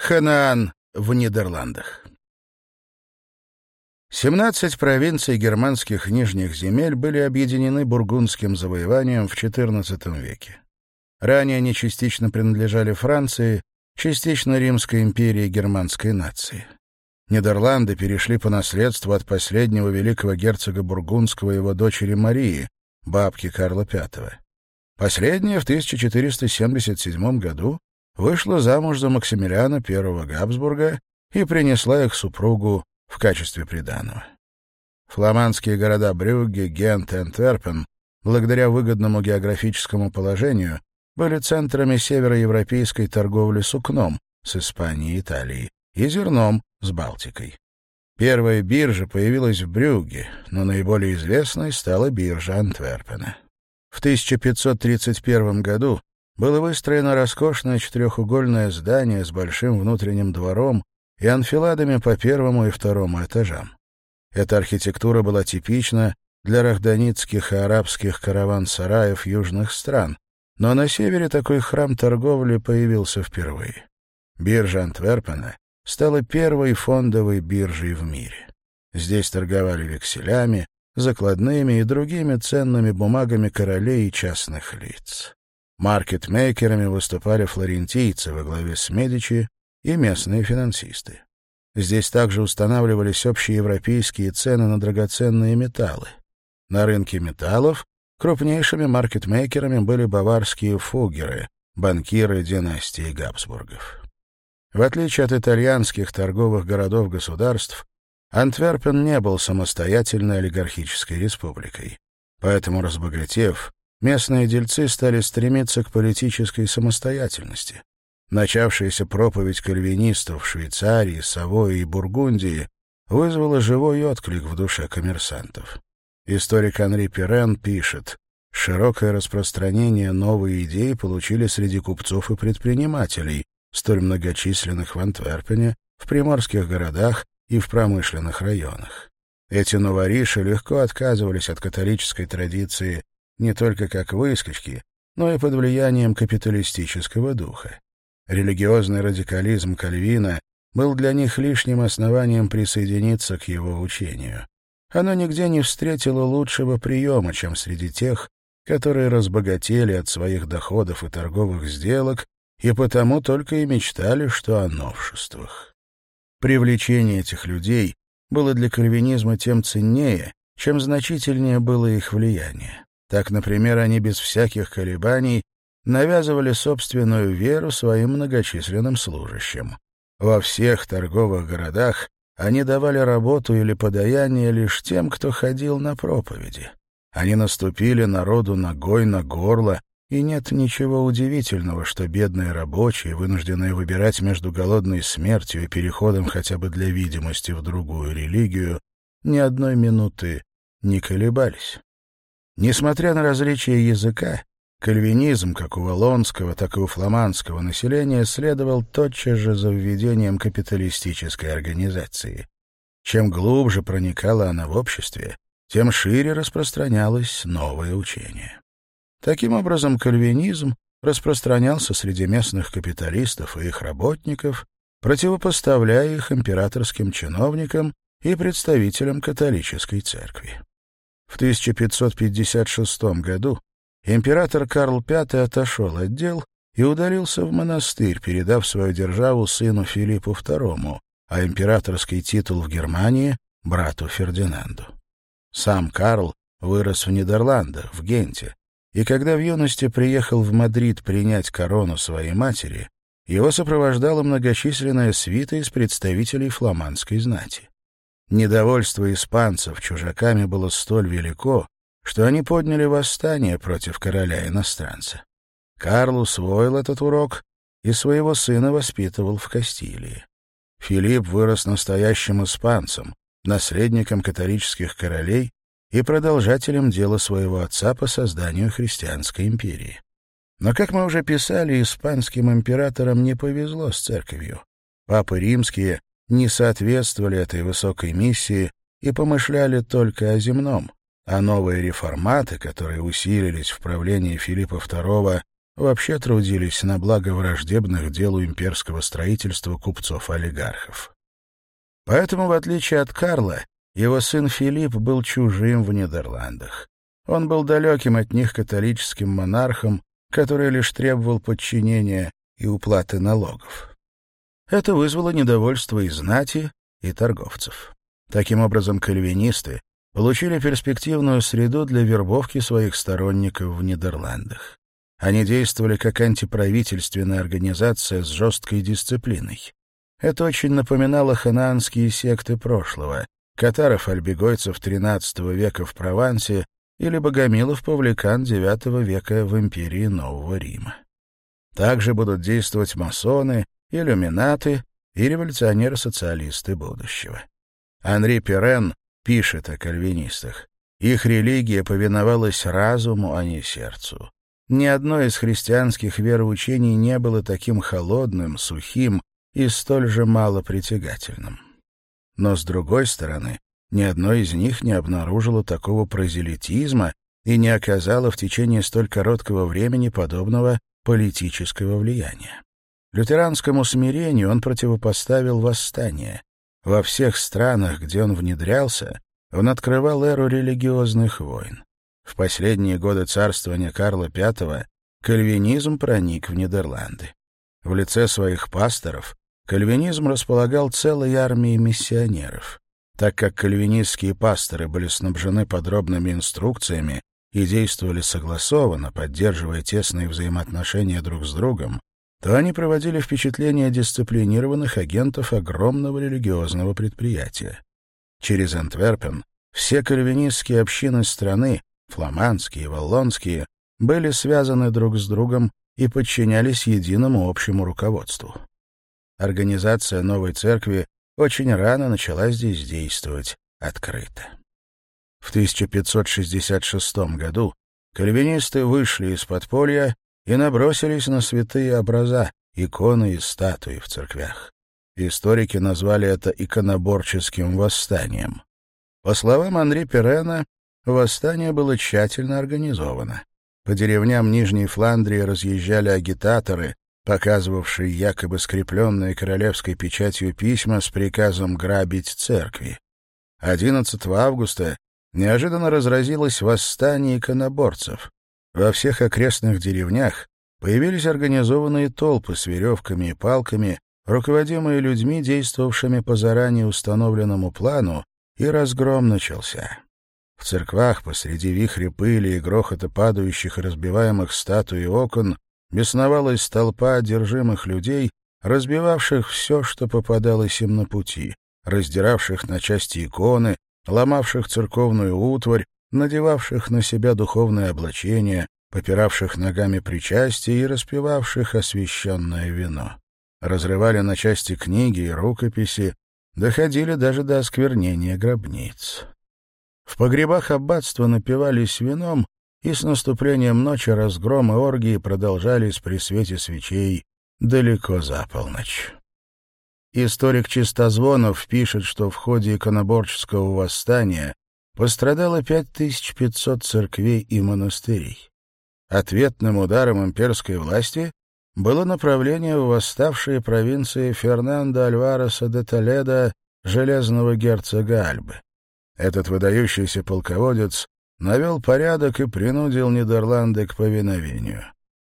Ханаан в Нидерландах. 17 провинций германских нижних земель были объединены бургундским завоеванием в XIV веке. Ранее они частично принадлежали Франции, частично Римской империи и германской нации. Нидерланды перешли по наследству от последнего великого герцога Бургундского его дочери Марии, бабки Карла V. Последняя в 1477 году вышла замуж за Максимилиана I Габсбурга и принесла их супругу в качестве приданого. Фламандские города Брюгге, Гент и Антверпен, благодаря выгодному географическому положению, были центрами североевропейской торговли сукном с Испанией и Италией и зерном с Балтикой. Первая биржа появилась в Брюгге, но наиболее известной стала биржа Антверпена. В 1531 году было выстроено роскошное четырехугольное здание с большим внутренним двором и анфиладами по первому и второму этажам. Эта архитектура была типична для рахданитских и арабских караван-сараев южных стран, но на севере такой храм торговли появился впервые. Биржа Антверпена стала первой фондовой биржей в мире. Здесь торговали векселями, закладными и другими ценными бумагами королей и частных лиц. Маркетмейкерами выступали флорентийцы во главе с Медичи и местные финансисты. Здесь также устанавливались общие европейские цены на драгоценные металлы. На рынке металлов крупнейшими маркетмейкерами были баварские фугеры, банкиры династии Габсбургов. В отличие от итальянских торговых городов-государств, Антверпен не был самостоятельной олигархической республикой. Поэтому, разбогатев, местные дельцы стали стремиться к политической самостоятельности. Начавшаяся проповедь кальвинистов в Швейцарии, Савойи и Бургундии вызвала живой отклик в душе коммерсантов. Историк Анри Пирен пишет, «Широкое распространение новой идеи получили среди купцов и предпринимателей, столь многочисленных в Антверпене, в приморских городах и в промышленных районах. Эти новориши легко отказывались от католической традиции не только как выскочки, но и под влиянием капиталистического духа. Религиозный радикализм Кальвина был для них лишним основанием присоединиться к его учению. Оно нигде не встретило лучшего приема, чем среди тех, которые разбогатели от своих доходов и торговых сделок и потому только и мечтали, что о новшествах. Привлечение этих людей было для кальвинизма тем ценнее, чем значительнее было их влияние. Так, например, они без всяких колебаний навязывали собственную веру своим многочисленным служащим. Во всех торговых городах они давали работу или подаяние лишь тем, кто ходил на проповеди. Они наступили народу ногой на горло, и нет ничего удивительного, что бедные рабочие, вынужденные выбирать между голодной смертью и переходом хотя бы для видимости в другую религию, ни одной минуты не колебались. Несмотря на различия языка, кальвинизм как у волонского, так и у фламандского населения следовал тотчас же за введением капиталистической организации. Чем глубже проникала она в обществе, тем шире распространялось новое учение. Таким образом, кальвинизм распространялся среди местных капиталистов и их работников, противопоставляя их императорским чиновникам и представителям католической церкви. В 1556 году император Карл V отошел от дел и удалился в монастырь, передав свою державу сыну Филиппу II, а императорский титул в Германии — брату Фердинанду. Сам Карл вырос в Нидерландах, в Генте, и когда в юности приехал в Мадрид принять корону своей матери, его сопровождала многочисленная свита из представителей фламандской знати. Недовольство испанцев чужаками было столь велико, что они подняли восстание против короля-иностранца. Карл усвоил этот урок и своего сына воспитывал в Кастилии. Филипп вырос настоящим испанцем, наследником католических королей и продолжателем дела своего отца по созданию христианской империи. Но, как мы уже писали, испанским императорам не повезло с церковью. Папы римские не соответствовали этой высокой миссии и помышляли только о земном, а новые реформаты, которые усилились в правлении Филиппа II, вообще трудились на благо враждебных делу имперского строительства купцов-олигархов. Поэтому, в отличие от Карла, его сын Филипп был чужим в Нидерландах. Он был далеким от них католическим монархом, который лишь требовал подчинения и уплаты налогов. Это вызвало недовольство и знати, и торговцев. Таким образом, кальвинисты получили перспективную среду для вербовки своих сторонников в Нидерландах. Они действовали как антиправительственная организация с жесткой дисциплиной. Это очень напоминало ханаанские секты прошлого, катаров-альбегойцев XIII века в Провансе или богомилов-павликан IX века в империи Нового Рима. Также будут действовать масоны иллюминаты и революционеры-социалисты будущего. Анри Перен пишет о кальвинистах. Их религия повиновалась разуму, а не сердцу. Ни одно из христианских вероучений не было таким холодным, сухим и столь же малопритягательным. Но, с другой стороны, ни одно из них не обнаружило такого прозелитизма и не оказало в течение столь короткого времени подобного политического влияния. Лютеранскому смирению он противопоставил восстание. Во всех странах, где он внедрялся, он открывал эру религиозных войн. В последние годы царствования Карла V кальвинизм проник в Нидерланды. В лице своих пасторов кальвинизм располагал целой армией миссионеров. Так как кальвинистские пасторы были снабжены подробными инструкциями и действовали согласованно, поддерживая тесные взаимоотношения друг с другом, то они проводили впечатление дисциплинированных агентов огромного религиозного предприятия. Через Антверпен все кальвинистские общины страны, фламандские, валлонские, были связаны друг с другом и подчинялись единому общему руководству. Организация новой церкви очень рано начала здесь действовать открыто. В 1566 году кальвинисты вышли из подполья и набросились на святые образа, иконы и статуи в церквях. Историки назвали это иконоборческим восстанием. По словам Анри Перена, восстание было тщательно организовано. По деревням Нижней Фландрии разъезжали агитаторы, показывавшие якобы скрепленные королевской печатью письма с приказом грабить церкви. 11 августа неожиданно разразилось восстание иконоборцев. Во всех окрестных деревнях появились организованные толпы с веревками и палками, руководимые людьми, действовавшими по заранее установленному плану, и разгром начался. В церквах посреди вихря пыли и грохота падающих и разбиваемых статуй и окон бесновалась толпа одержимых людей, разбивавших все, что попадалось им на пути, раздиравших на части иконы, ломавших церковную утварь, надевавших на себя духовное облачение, попиравших ногами причастие и распивавших освященное вино. Разрывали на части книги и рукописи, доходили даже до осквернения гробниц. В погребах аббатства напивались вином, и с наступлением ночи разгромы оргии продолжались при свете свечей далеко за полночь. Историк Чистозвонов пишет, что в ходе иконоборческого восстания пострадало 5500 церквей и монастырей. Ответным ударом имперской власти было направление в восставшие провинции Фернандо Альвареса де Толедо, железного герцога Альбы. Этот выдающийся полководец навел порядок и принудил Нидерланды к повиновению.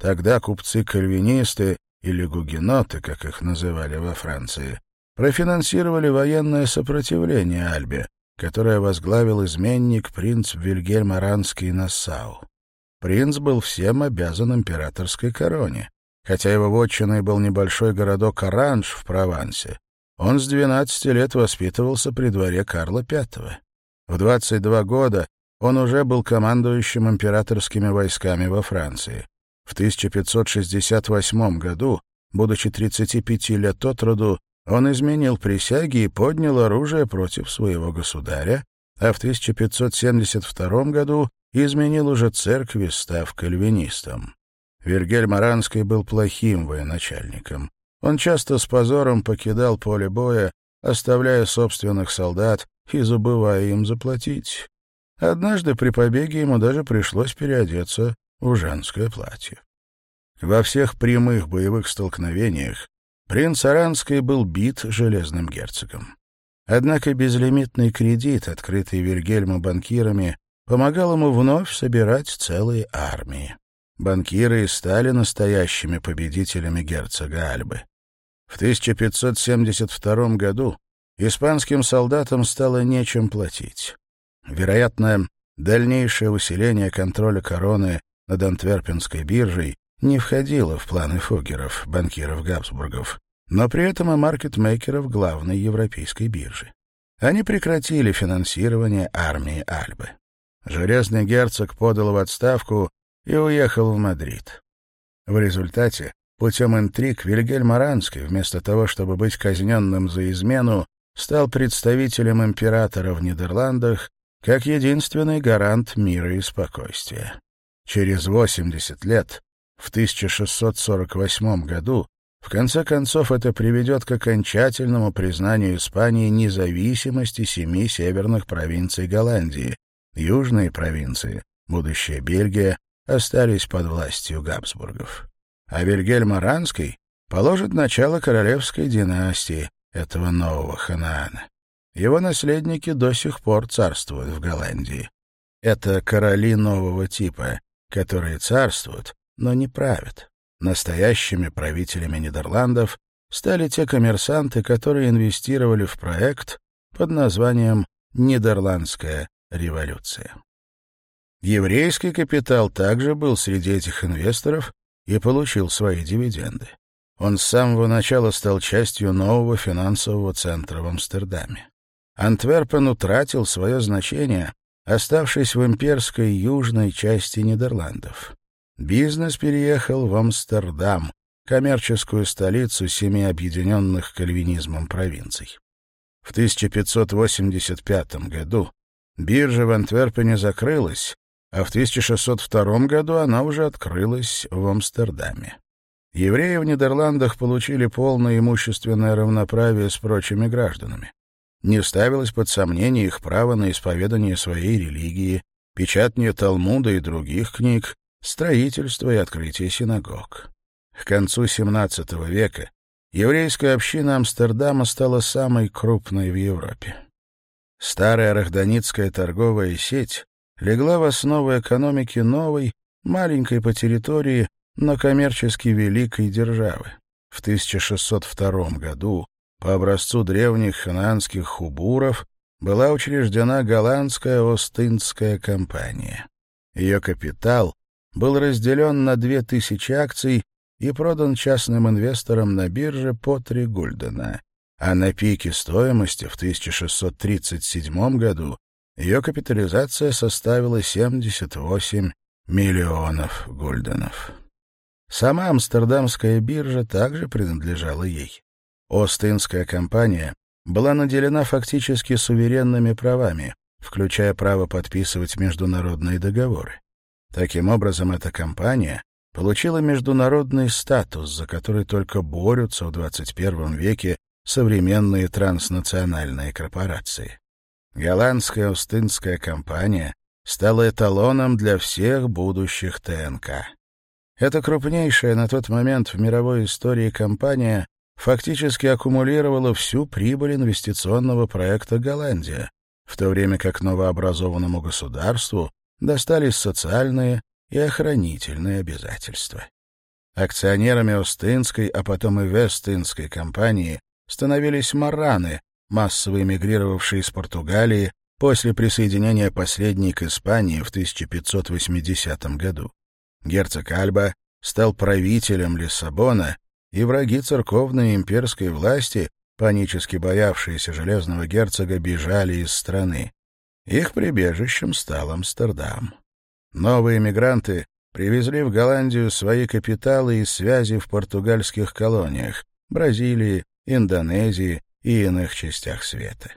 Тогда купцы-кальвинисты, или гугеноты, как их называли во Франции, профинансировали военное сопротивление Альбе, которое возглавил изменник принц Вильгельм Аранский Нассау. Принц был всем обязан императорской короне. Хотя его вотчиной был небольшой городок Оранж в Провансе, он с 12 лет воспитывался при дворе Карла V. В 22 года он уже был командующим императорскими войсками во Франции. В 1568 году, будучи 35 лет от роду, он изменил присяги и поднял оружие против своего государя, а в 1572 году изменил уже церкви, став кальвинистом. Вергель Маранский был плохим военачальником. Он часто с позором покидал поле боя, оставляя собственных солдат и забывая им заплатить. Однажды при побеге ему даже пришлось переодеться в женское платье. Во всех прямых боевых столкновениях Принц Аранский был бит железным герцогом. Однако безлимитный кредит, открытый Вильгельма банкирами, помогал ему вновь собирать целые армии. Банкиры стали настоящими победителями герцога Альбы. В 1572 году испанским солдатам стало нечем платить. Вероятно, дальнейшее усиление контроля короны над Антверпенской биржей не входила в планы Фогеров, банкиров Габсбургов, но при этом и маркетмейкеров главной европейской биржи. Они прекратили финансирование армии Альбы. Железный герцог подал в отставку и уехал в Мадрид. В результате, путем интриг, Вильгельм Аранский, вместо того, чтобы быть казненным за измену, стал представителем императора в Нидерландах как единственный гарант мира и спокойствия. Через 80 лет в 1648 году, в конце концов это приведет к окончательному признанию Испании независимости семи северных провинций Голландии. Южные провинции, будущая Бельгия, остались под властью Габсбургов. А Вильгельм Аранский положит начало королевской династии этого нового Ханаана. Его наследники до сих пор царствуют в Голландии. Это короли нового типа, которые царствуют, но не правят. Настоящими правителями Нидерландов стали те коммерсанты, которые инвестировали в проект под названием «Нидерландская революция». Еврейский капитал также был среди этих инвесторов и получил свои дивиденды. Он с самого начала стал частью нового финансового центра в Амстердаме. Антверпен утратил свое значение, оставшись в имперской южной части Нидерландов. Бизнес переехал в Амстердам, коммерческую столицу семи объединенных кальвинизмом провинций. В 1585 году биржа в Антверпене закрылась, а в 1602 году она уже открылась в Амстердаме. Евреи в Нидерландах получили полное имущественное равноправие с прочими гражданами. Не ставилось под сомнение их право на исповедание своей религии, печатание Талмуда и других книг, строительство и открытие синагог. К концу XVII века еврейская община Амстердама стала самой крупной в Европе. Старая рахданицкая торговая сеть легла в основу экономики новой, маленькой по территории, но коммерчески великой державы. В 1602 году по образцу древних хананских хубуров была учреждена голландская Остинская компания. Ее капитал был разделен на 2000 акций и продан частным инвесторам на бирже по 3 гульдена, а на пике стоимости в 1637 году ее капитализация составила 78 миллионов гульденов. Сама Амстердамская биржа также принадлежала ей. Остинская компания была наделена фактически суверенными правами, включая право подписывать международные договоры. Таким образом, эта компания получила международный статус, за который только борются в 21 веке современные транснациональные корпорации. Голландская Устынская компания стала эталоном для всех будущих ТНК. Эта крупнейшая на тот момент в мировой истории компания фактически аккумулировала всю прибыль инвестиционного проекта «Голландия», в то время как новообразованному государству достались социальные и охранительные обязательства. Акционерами Остинской, а потом и Вестинской компании становились мараны, массово эмигрировавшие из Португалии после присоединения последней к Испании в 1580 году. Герцог Альба стал правителем Лиссабона, и враги церковной и имперской власти, панически боявшиеся железного герцога, бежали из страны. Их прибежищем стал Амстердам. Новые мигранты привезли в Голландию свои капиталы и связи в португальских колониях, Бразилии, Индонезии и иных частях света.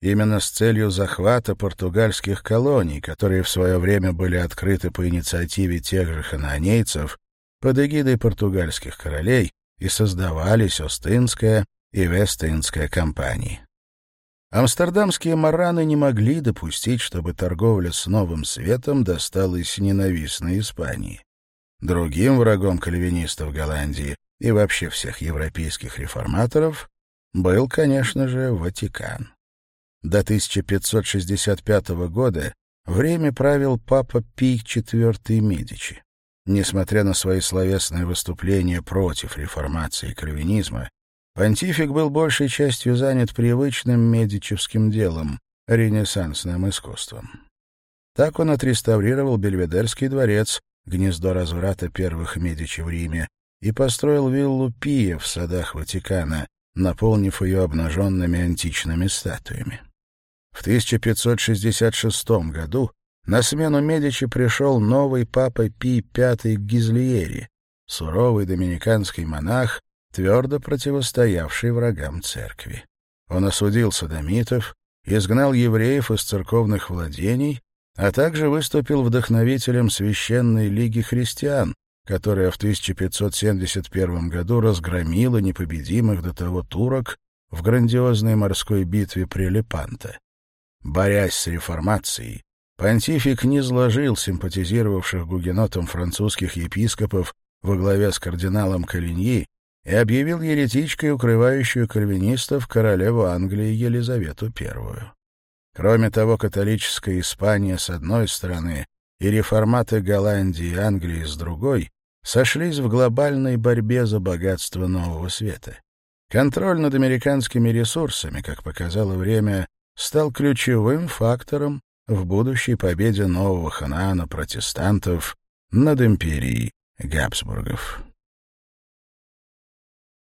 Именно с целью захвата португальских колоний, которые в свое время были открыты по инициативе тех же хананейцев, под эгидой португальских королей и создавались Остинская и Вестинская компании. Амстердамские мараны не могли допустить, чтобы торговля с новым светом досталась ненавистной Испании. Другим врагом кальвинистов Голландии и вообще всех европейских реформаторов был, конечно же, Ватикан. До 1565 года время правил папа Пий IV Медичи. Несмотря на свои словесные выступления против реформации и кальвинизма, Понтифик был большей частью занят привычным медичевским делом — ренессансным искусством. Так он отреставрировал Бельведерский дворец, гнездо разврата первых Медичи в Риме, и построил виллу Пия в садах Ватикана, наполнив ее обнаженными античными статуями. В 1566 году на смену Медичи пришел новый папа Пий V Гизлиери, суровый доминиканский монах, твердо противостоявший врагам церкви. Он осудил садомитов, изгнал евреев из церковных владений, а также выступил вдохновителем Священной Лиги Христиан, которая в 1571 году разгромила непобедимых до того турок в грандиозной морской битве при Лепанто. Борясь с реформацией, понтифик не сложил симпатизировавших гугенотам французских епископов во главе с кардиналом Калиньи и объявил еретичкой, укрывающую кальвинистов, королеву Англии Елизавету I. Кроме того, католическая Испания с одной стороны и реформаты Голландии и Англии с другой сошлись в глобальной борьбе за богатство нового света. Контроль над американскими ресурсами, как показало время, стал ключевым фактором в будущей победе нового ханаана протестантов над империей Габсбургов.